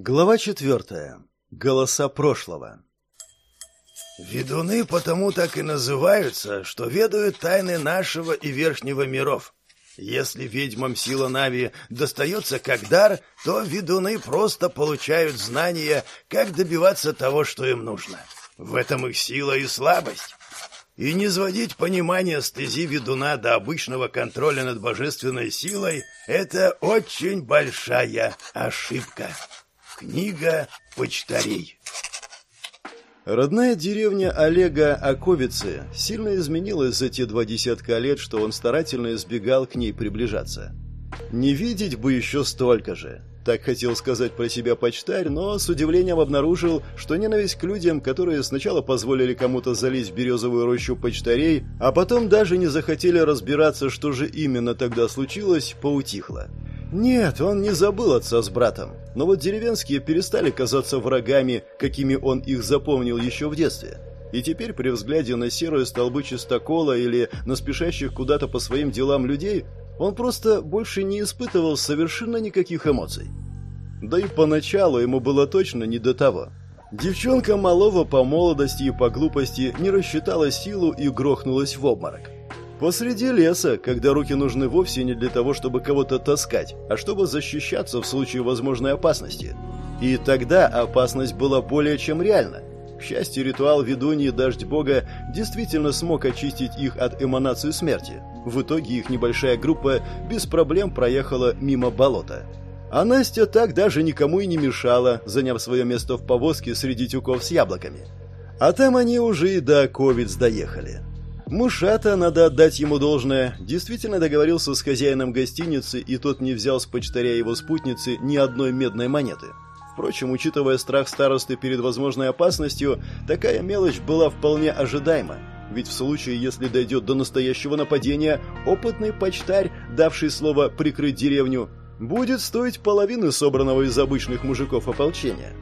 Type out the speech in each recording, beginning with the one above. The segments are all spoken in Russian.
Глава четвертая. Голоса прошлого. Ведуны потому так и называются, что ведают тайны нашего и верхнего миров. Если ведьмам сила Нави достается как дар, то ведуны просто получают знания, как добиваться того, что им нужно. В этом их сила и слабость. И не сводить понимание стези ведуна до обычного контроля над божественной силой – это очень большая ошибка. Книга почтарей. Родная деревня Олега Оковицы сильно изменилась за те два десятка лет, что он старательно избегал к ней приближаться. Не видеть бы еще столько же. Так хотел сказать про себя почтарь, но с удивлением обнаружил, что ненависть к людям, которые сначала позволили кому-то залезть в березовую рощу почтарей, а потом даже не захотели разбираться, что же именно тогда случилось, поутихла. Нет, он не забыл отца с братом, но вот деревенские перестали казаться врагами, какими он их запомнил еще в детстве. И теперь при взгляде на серые столбы чистокола или на спешащих куда-то по своим делам людей, он просто больше не испытывал совершенно никаких эмоций. Да и поначалу ему было точно не до того. Девчонка малого по молодости и по глупости не рассчитала силу и грохнулась в обморок. Посреди леса, когда руки нужны вовсе не для того, чтобы кого-то таскать, а чтобы защищаться в случае возможной опасности. И тогда опасность была более чем реальна. К счастью, ритуал ведуньи Дождь Бога действительно смог очистить их от эманации смерти. В итоге их небольшая группа без проблем проехала мимо болота. А Настя так даже никому и не мешала, заняв свое место в повозке среди тюков с яблоками. А там они уже и до Ковиц доехали. Мушата, надо отдать ему должное, действительно договорился с хозяином гостиницы, и тот не взял с почтаря его спутницы ни одной медной монеты. Впрочем, учитывая страх старосты перед возможной опасностью, такая мелочь была вполне ожидаема. Ведь в случае, если дойдет до настоящего нападения, опытный почтарь, давший слово «прикрыть деревню», будет стоить половины собранного из обычных мужиков ополчения.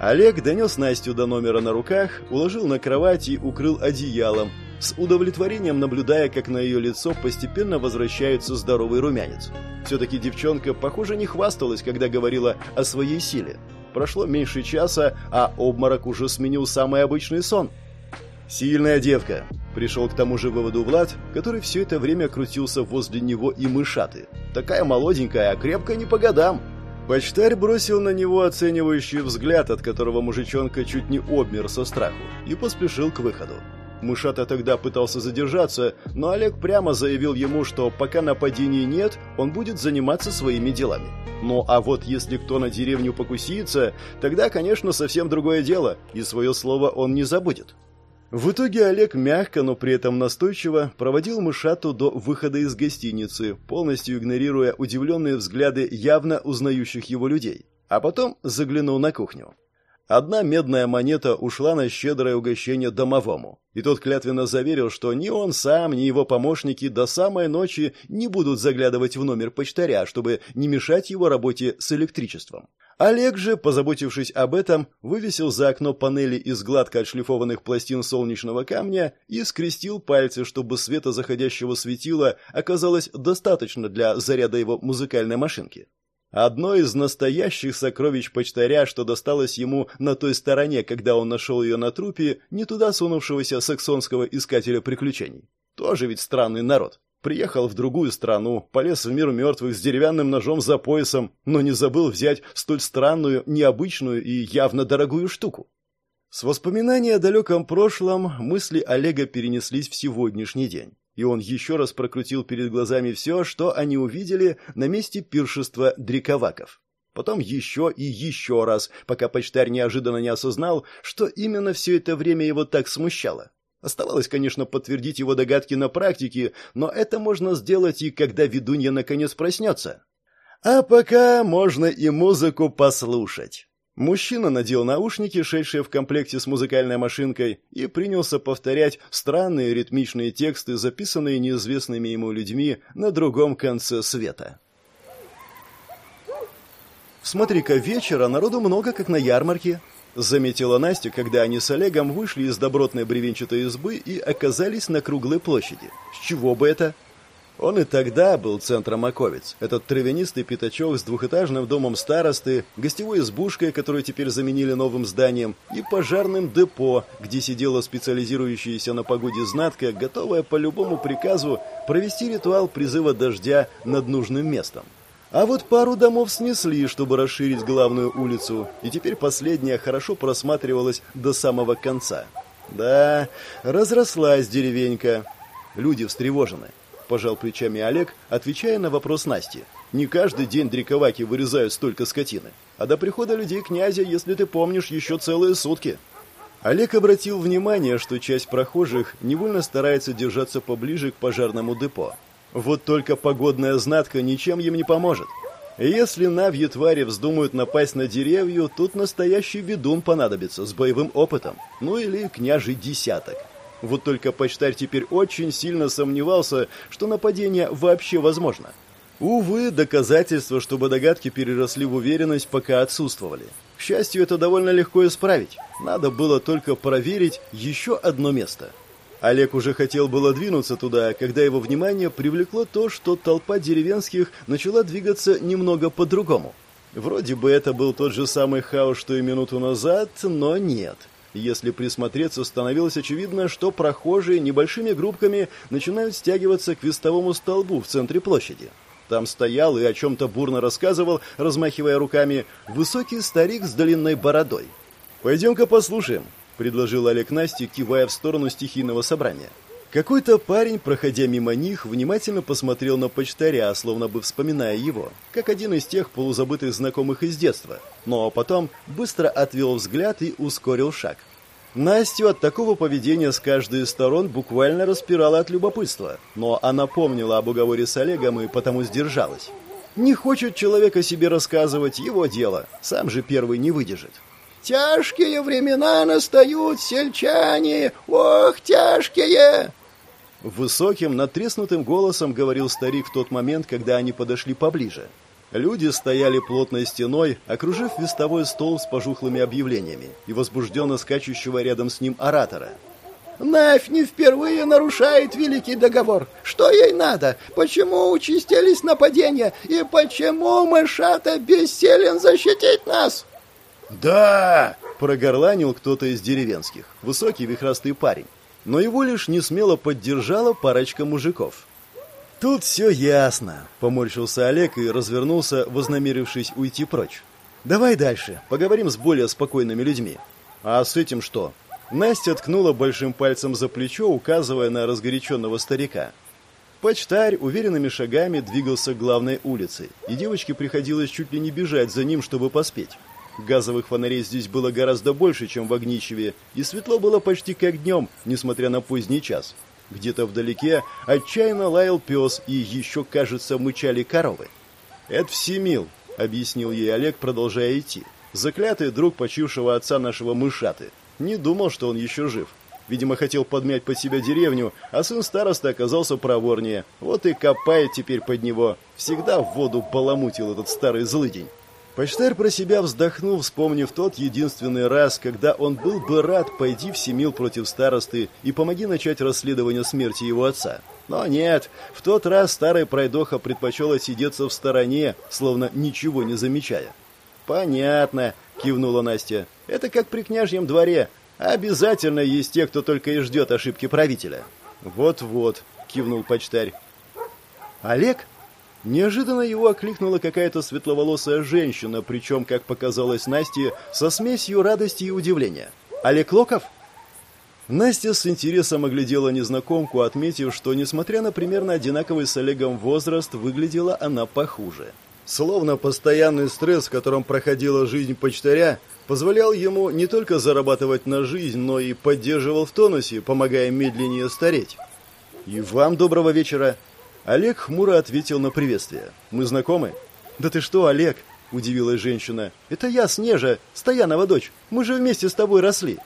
Олег донес Настю до номера на руках, уложил на кровать и укрыл одеялом, с удовлетворением наблюдая, как на ее лицо постепенно возвращается здоровый румянец. Все-таки девчонка, похоже, не хвасталась, когда говорила о своей силе. Прошло меньше часа, а обморок уже сменил самый обычный сон. «Сильная девка», — пришел к тому же выводу Влад, который все это время крутился возле него и мышаты. «Такая молоденькая, а крепкая не по годам». Почтарь бросил на него оценивающий взгляд, от которого мужичонка чуть не обмер со страху, и поспешил к выходу. Мышата тогда пытался задержаться, но Олег прямо заявил ему, что пока нападений нет, он будет заниматься своими делами. Ну а вот если кто на деревню покусится, тогда, конечно, совсем другое дело, и свое слово он не забудет. В итоге Олег мягко, но при этом настойчиво проводил Мышату до выхода из гостиницы, полностью игнорируя удивленные взгляды явно узнающих его людей, а потом заглянул на кухню. Одна медная монета ушла на щедрое угощение домовому, и тот клятвенно заверил, что ни он сам, ни его помощники до самой ночи не будут заглядывать в номер почтаря, чтобы не мешать его работе с электричеством. Олег же, позаботившись об этом, вывесил за окно панели из гладко отшлифованных пластин солнечного камня и скрестил пальцы, чтобы света заходящего светила оказалось достаточно для заряда его музыкальной машинки. Одно из настоящих сокровищ почтаря, что досталось ему на той стороне, когда он нашел ее на трупе, не туда сунувшегося саксонского искателя приключений. Тоже ведь странный народ. Приехал в другую страну, полез в мир мертвых с деревянным ножом за поясом, но не забыл взять столь странную, необычную и явно дорогую штуку. С воспоминания о далеком прошлом мысли Олега перенеслись в сегодняшний день и он еще раз прокрутил перед глазами все, что они увидели на месте пиршества дриковаков. Потом еще и еще раз, пока почтарь неожиданно не осознал, что именно все это время его так смущало. Оставалось, конечно, подтвердить его догадки на практике, но это можно сделать и когда ведунья наконец проснется. А пока можно и музыку послушать. Мужчина надел наушники, шедшие в комплекте с музыкальной машинкой, и принялся повторять странные ритмичные тексты, записанные неизвестными ему людьми на другом конце света. «Смотри-ка, вечера народу много, как на ярмарке», — заметила Настя, когда они с Олегом вышли из добротной бревенчатой избы и оказались на круглой площади. «С чего бы это?» Он и тогда был центром Маковец. Этот травянистый пятачок с двухэтажным домом старосты, гостевой избушкой, которую теперь заменили новым зданием, и пожарным депо, где сидела специализирующаяся на погоде знатка, готовая по любому приказу провести ритуал призыва дождя над нужным местом. А вот пару домов снесли, чтобы расширить главную улицу, и теперь последняя хорошо просматривалась до самого конца. Да, разрослась деревенька. Люди встревожены пожал плечами Олег, отвечая на вопрос Насти. Не каждый день дриковаки вырезают столько скотины. А до прихода людей князя, если ты помнишь, еще целые сутки. Олег обратил внимание, что часть прохожих невольно старается держаться поближе к пожарному депо. Вот только погодная знатка ничем им не поможет. Если навьи твари вздумают напасть на деревья, тут настоящий ведун понадобится с боевым опытом. Ну или княжий десяток. Вот только почтарь теперь очень сильно сомневался, что нападение вообще возможно. Увы, доказательства, чтобы догадки переросли в уверенность, пока отсутствовали. К счастью, это довольно легко исправить. Надо было только проверить еще одно место. Олег уже хотел было двинуться туда, когда его внимание привлекло то, что толпа деревенских начала двигаться немного по-другому. Вроде бы это был тот же самый хаос, что и минуту назад, но нет. Если присмотреться, становилось очевидно, что прохожие небольшими группками начинают стягиваться к вестовому столбу в центре площади. Там стоял и о чем-то бурно рассказывал, размахивая руками, высокий старик с длинной бородой. «Пойдем-ка послушаем», — предложил Олег Насте, кивая в сторону стихийного собрания. Какой-то парень, проходя мимо них, внимательно посмотрел на почтаря, словно бы вспоминая его, как один из тех полузабытых знакомых из детства, но потом быстро отвел взгляд и ускорил шаг. Настю от такого поведения с каждой из сторон буквально распирала от любопытства, но она помнила об уговоре с Олегом и потому сдержалась. Не хочет человек о себе рассказывать, его дело, сам же первый не выдержит. «Тяжкие времена настают, сельчане! Ох, тяжкие!» Высоким, натреснутым голосом говорил старик в тот момент, когда они подошли поближе. Люди стояли плотной стеной, окружив вестовой стол с пожухлыми объявлениями и возбужденно скачущего рядом с ним оратора. «Навь не впервые нарушает великий договор. Что ей надо? Почему участились нападения? И почему Мышата бессилен защитить нас?» «Да!» — прогорланил кто-то из деревенских. Высокий вихрастый парень но его лишь не смело поддержала парочка мужиков. «Тут все ясно», — поморщился Олег и развернулся, вознамерившись уйти прочь. «Давай дальше, поговорим с более спокойными людьми». «А с этим что?» Настя ткнула большим пальцем за плечо, указывая на разгоряченного старика. Почтарь уверенными шагами двигался к главной улице, и девочке приходилось чуть ли не бежать за ним, чтобы поспеть. Газовых фонарей здесь было гораздо больше, чем в Огничеве, и светло было почти как днем, несмотря на поздний час. Где-то вдалеке отчаянно лаял пес, и еще, кажется, мычали коровы. «Это Всемил», — объяснил ей Олег, продолжая идти. «Заклятый друг почившего отца нашего мышаты. Не думал, что он еще жив. Видимо, хотел подмять под себя деревню, а сын староста оказался проворнее. Вот и копает теперь под него. Всегда в воду баламутил этот старый злыдень. Почтарь про себя вздохнул, вспомнив тот единственный раз, когда он был бы рад пойти в Семил против старосты и помоги начать расследование смерти его отца. Но нет, в тот раз старый пройдоха предпочел отсидеться в стороне, словно ничего не замечая. «Понятно», — кивнула Настя. «Это как при княжьем дворе. Обязательно есть те, кто только и ждет ошибки правителя». «Вот-вот», — кивнул почтарь. «Олег?» Неожиданно его окликнула какая-то светловолосая женщина, причем, как показалось Насте, со смесью радости и удивления. «Олег Локов?» Настя с интересом оглядела незнакомку, отметив, что, несмотря на примерно одинаковый с Олегом возраст, выглядела она похуже. Словно постоянный стресс, в котором проходила жизнь почтаря, позволял ему не только зарабатывать на жизнь, но и поддерживал в тонусе, помогая медленнее стареть. «И вам доброго вечера!» Олег хмуро ответил на приветствие. «Мы знакомы?» «Да ты что, Олег?» – удивилась женщина. «Это я, Снежа, Стоянова дочь. Мы же вместе с тобой росли».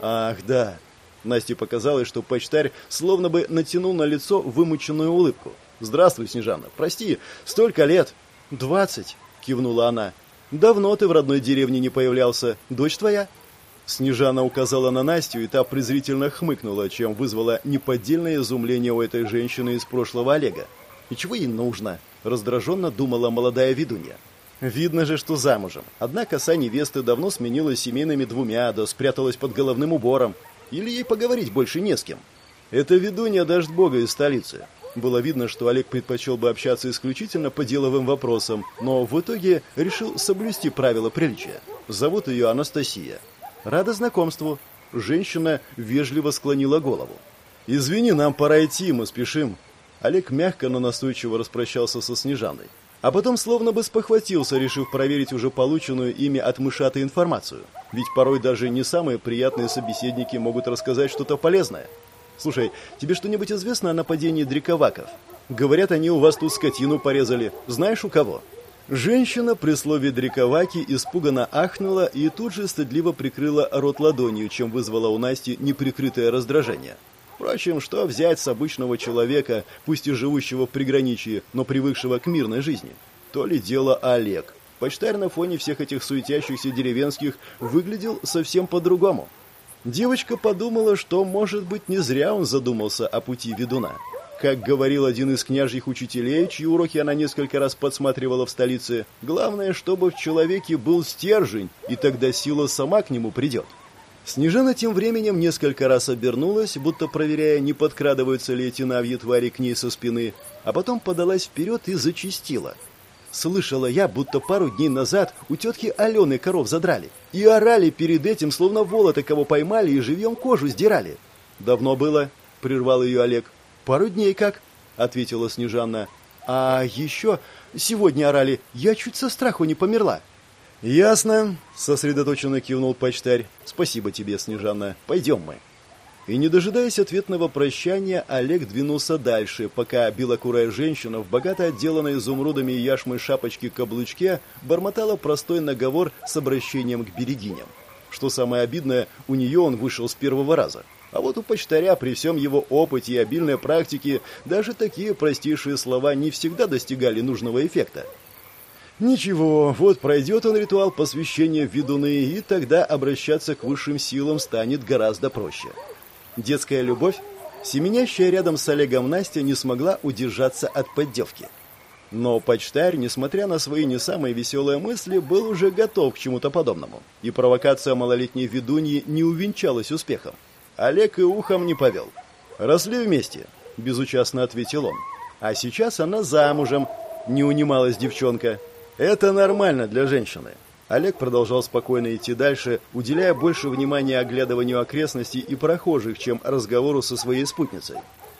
«Ах, да». Насте показалось, что почтарь словно бы натянул на лицо вымученную улыбку. «Здравствуй, Снежана. Прости, столько лет». «Двадцать», – кивнула она. «Давно ты в родной деревне не появлялся. Дочь твоя?» Снежана указала на Настю, и та презрительно хмыкнула, чем вызвала неподдельное изумление у этой женщины из прошлого Олега. И чего ей нужно? Раздраженно думала молодая ведунья. Видно же, что замужем. Одна коса невесты давно сменилась семейными двумя, да спряталась под головным убором. Или ей поговорить больше не с кем. Это ведунья дождь бога из столицы. Было видно, что Олег предпочел бы общаться исключительно по деловым вопросам, но в итоге решил соблюсти правила приличия. Зовут ее Анастасия. Рада знакомству. Женщина вежливо склонила голову. «Извини, нам пора идти, мы спешим». Олег мягко, но настойчиво распрощался со Снежаной. А потом словно бы спохватился, решив проверить уже полученную ими от мышатой информацию. Ведь порой даже не самые приятные собеседники могут рассказать что-то полезное. Слушай, тебе что-нибудь известно о нападении дриковаков? Говорят, они у вас тут скотину порезали. Знаешь, у кого? Женщина при слове «дриковаки» испуганно ахнула и тут же стыдливо прикрыла рот ладонью, чем вызвала у Насти неприкрытое раздражение. Впрочем, что взять с обычного человека, пусть и живущего в приграничье, но привыкшего к мирной жизни? То ли дело Олег. Почтарь на фоне всех этих суетящихся деревенских выглядел совсем по-другому. Девочка подумала, что, может быть, не зря он задумался о пути ведуна. Как говорил один из княжьих учителей, чьи уроки она несколько раз подсматривала в столице, главное, чтобы в человеке был стержень, и тогда сила сама к нему придет. Снежана тем временем несколько раз обернулась, будто проверяя, не подкрадываются ли эти навьи твари к ней со спины, а потом подалась вперед и зачистила – Слышала я, будто пару дней назад у тетки Алены коров задрали. И орали перед этим, словно волоты кого поймали и живьем кожу сдирали. «Давно было?» — прервал ее Олег. «Пару дней как?» — ответила Снежанна. «А еще сегодня орали. Я чуть со страху не померла». «Ясно», — сосредоточенно кивнул почтарь. «Спасибо тебе, Снежанна. Пойдем мы». И не дожидаясь ответного прощания, Олег двинулся дальше, пока белокурая женщина в богато отделанной изумрудами и яшмой шапочке-каблучке бормотала простой наговор с обращением к берегиням. Что самое обидное, у нее он вышел с первого раза. А вот у почтаря при всем его опыте и обильной практике даже такие простейшие слова не всегда достигали нужного эффекта. Ничего, вот пройдет он ритуал посвящения ведуны, и тогда обращаться к высшим силам станет гораздо проще. Детская любовь, семенящая рядом с Олегом Настя не смогла удержаться от поддевки. Но почтарь, несмотря на свои не самые веселые мысли, был уже готов к чему-то подобному. И провокация малолетней ведуньи не увенчалась успехом. Олег и ухом не повел. «Росли вместе», – безучастно ответил он. «А сейчас она замужем», – не унималась девчонка. «Это нормально для женщины. Олег продолжал спокойно идти дальше, уделяя больше внимания оглядыванию окрестностей и прохожих, чем разговору со своей спутницей.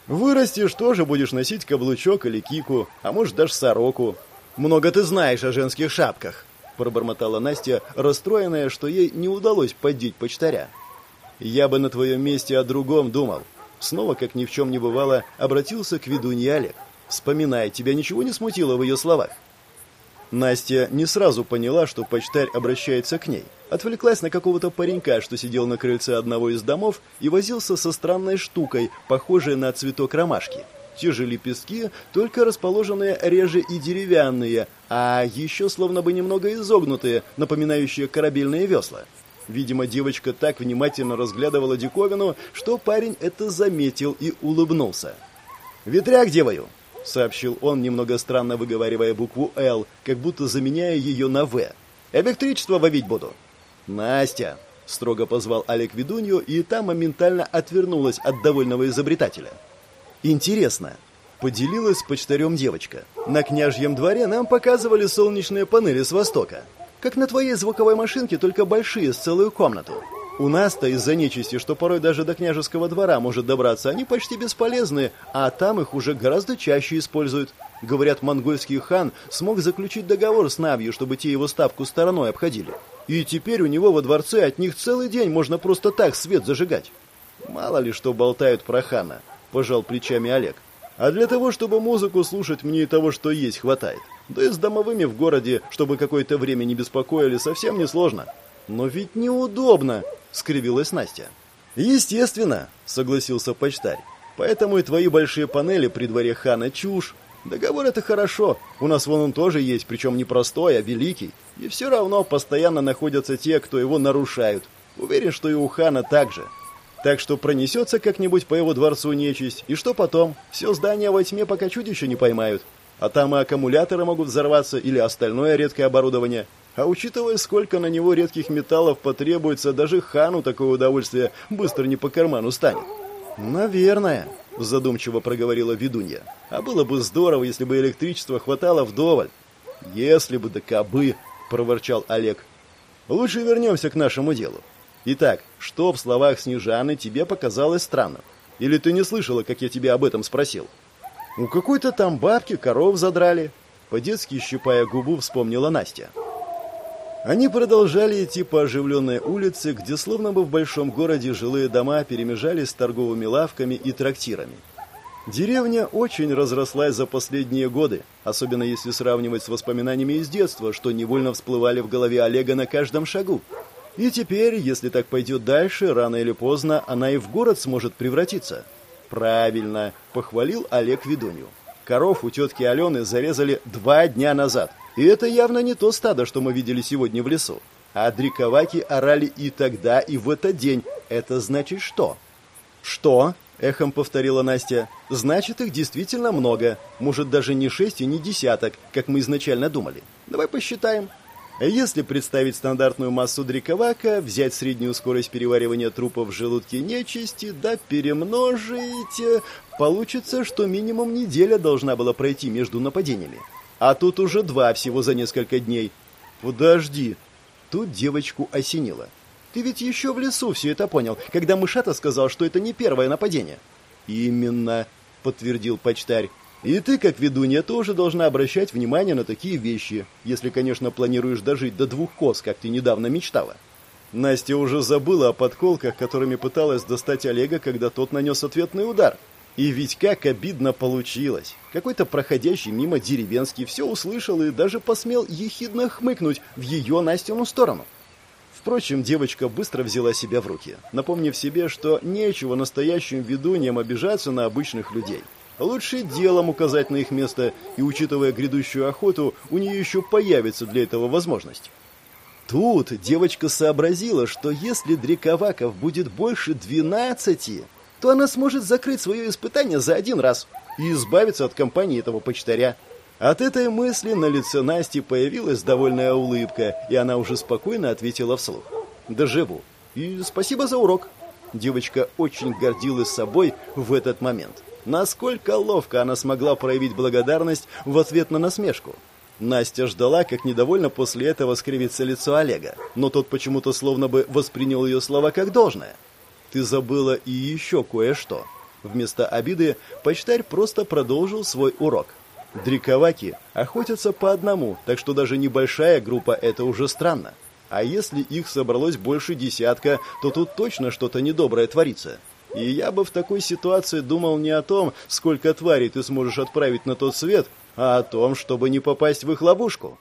«Вырастешь, тоже будешь носить каблучок или кику, а может даже сороку. Много ты знаешь о женских шапках», – пробормотала Настя, расстроенная, что ей не удалось поддеть почтаря. «Я бы на твоем месте о другом думал». Снова, как ни в чем не бывало, обратился к ведунье Олег. «Вспоминай, тебя ничего не смутило в ее словах?» Настя не сразу поняла, что почтарь обращается к ней. Отвлеклась на какого-то паренька, что сидел на крыльце одного из домов и возился со странной штукой, похожей на цветок ромашки. Те же лепестки, только расположенные реже и деревянные, а еще словно бы немного изогнутые, напоминающие корабельные весла. Видимо, девочка так внимательно разглядывала диковину, что парень это заметил и улыбнулся. «Ветряк девою!» — сообщил он, немного странно выговаривая букву «Л», как будто заменяя ее на «В». «Электричество ловить буду». «Настя!» — строго позвал Олег ведунью, и та моментально отвернулась от довольного изобретателя. «Интересно», — поделилась с почтарем девочка. «На княжьем дворе нам показывали солнечные панели с востока. Как на твоей звуковой машинке, только большие, с целую комнату. У нас-то из-за нечисти, что порой даже до княжеского двора может добраться, они почти бесполезны, а там их уже гораздо чаще используют. Говорят, монгольский хан смог заключить договор с Навью, чтобы те его ставку стороной обходили. И теперь у него во дворце от них целый день можно просто так свет зажигать. Мало ли что болтают про хана, пожал плечами Олег. А для того, чтобы музыку слушать, мне и того, что есть, хватает. Да и с домовыми в городе, чтобы какое-то время не беспокоили, совсем не сложно. Но ведь неудобно, скривилась Настя. Естественно, согласился почтарь. Поэтому и твои большие панели при дворе хана чушь. Договор это хорошо. У нас вон он тоже есть, причем не простой, а великий. И все равно постоянно находятся те, кто его нарушают. Уверен, что и у хана так же. Так что пронесется как-нибудь по его дворцу нечисть, и что потом? Все здание во тьме, пока чудища не поймают. А там и аккумуляторы могут взорваться или остальное редкое оборудование. А учитывая, сколько на него редких металлов потребуется, даже хану такое удовольствие быстро не по карману станет. «Наверное», – задумчиво проговорила ведунья. «А было бы здорово, если бы электричества хватало вдоволь». «Если бы да кобы», – проворчал Олег. «Лучше вернемся к нашему делу. Итак, что в словах Снежаны тебе показалось странным? Или ты не слышала, как я тебя об этом спросил?» «У какой-то там бабки коров задрали», – по-детски щипая губу, вспомнила Настя. Они продолжали идти по оживленной улице, где словно бы в большом городе жилые дома перемежались с торговыми лавками и трактирами. Деревня очень разрослась за последние годы, особенно если сравнивать с воспоминаниями из детства, что невольно всплывали в голове Олега на каждом шагу. И теперь, если так пойдет дальше, рано или поздно она и в город сможет превратиться. Правильно, похвалил Олег ведунью. Коров у тетки Алены зарезали два дня назад – и это явно не то стадо, что мы видели сегодня в лесу. А дриковаки орали и тогда, и в этот день. Это значит что? Что? Эхом повторила Настя. Значит, их действительно много. Может, даже не шесть и не десяток, как мы изначально думали. Давай посчитаем. Если представить стандартную массу дриковака, взять среднюю скорость переваривания трупов в желудке нечисти, да перемножить, получится, что минимум неделя должна была пройти между нападениями. А тут уже два всего за несколько дней. Подожди. Тут девочку осенило. Ты ведь еще в лесу все это понял, когда мышата сказал, что это не первое нападение. Именно, подтвердил почтарь. И ты, как ведунья, тоже должна обращать внимание на такие вещи, если, конечно, планируешь дожить до двух коз, как ты недавно мечтала. Настя уже забыла о подколках, которыми пыталась достать Олега, когда тот нанес ответный удар. И ведь как обидно получилось. Какой-то проходящий мимо деревенский все услышал и даже посмел ехидно хмыкнуть в ее Настину сторону. Впрочем, девочка быстро взяла себя в руки, напомнив себе, что нечего настоящим ведуньям обижаться на обычных людей. Лучше делом указать на их место, и, учитывая грядущую охоту, у нее еще появится для этого возможность. Тут девочка сообразила, что если дрековаков будет больше двенадцати, то она сможет закрыть свое испытание за один раз и избавиться от компании этого почтаря. От этой мысли на лице Насти появилась довольная улыбка, и она уже спокойно ответила вслух. «Доживу. И спасибо за урок». Девочка очень гордилась собой в этот момент. Насколько ловко она смогла проявить благодарность в ответ на насмешку. Настя ждала, как недовольно после этого скривится лицо Олега, но тот почему-то словно бы воспринял ее слова как должное ты забыла и еще кое-что». Вместо обиды почтарь просто продолжил свой урок. Дриковаки охотятся по одному, так что даже небольшая группа – это уже странно. А если их собралось больше десятка, то тут точно что-то недоброе творится. И я бы в такой ситуации думал не о том, сколько тварей ты сможешь отправить на тот свет, а о том, чтобы не попасть в их ловушку.